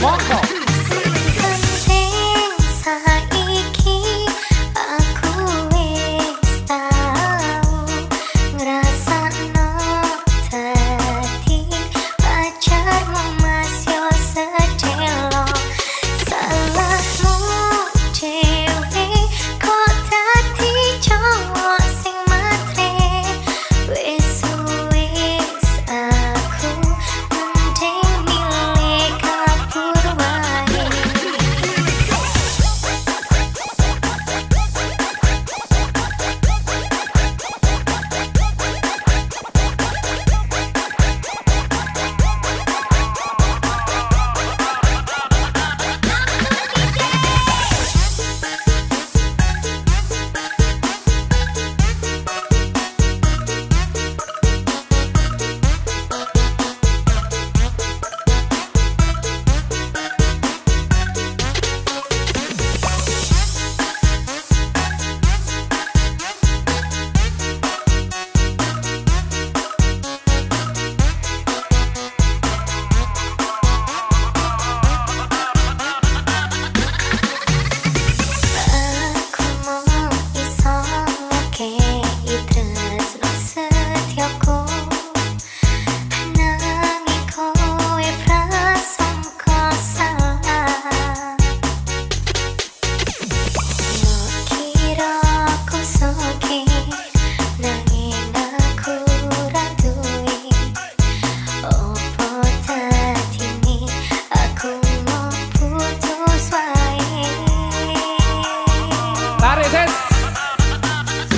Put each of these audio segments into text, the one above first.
Marco。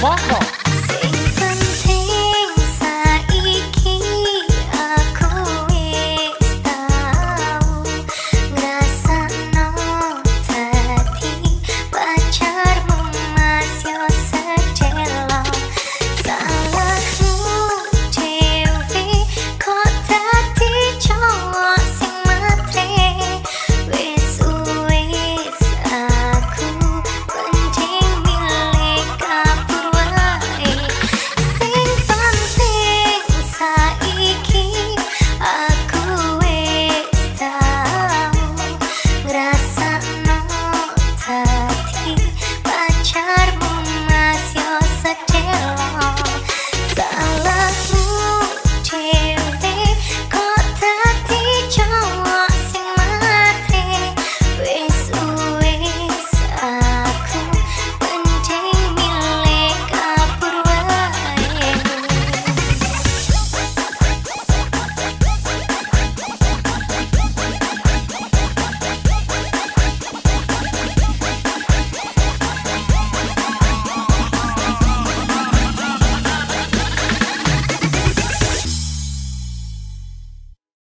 mojo.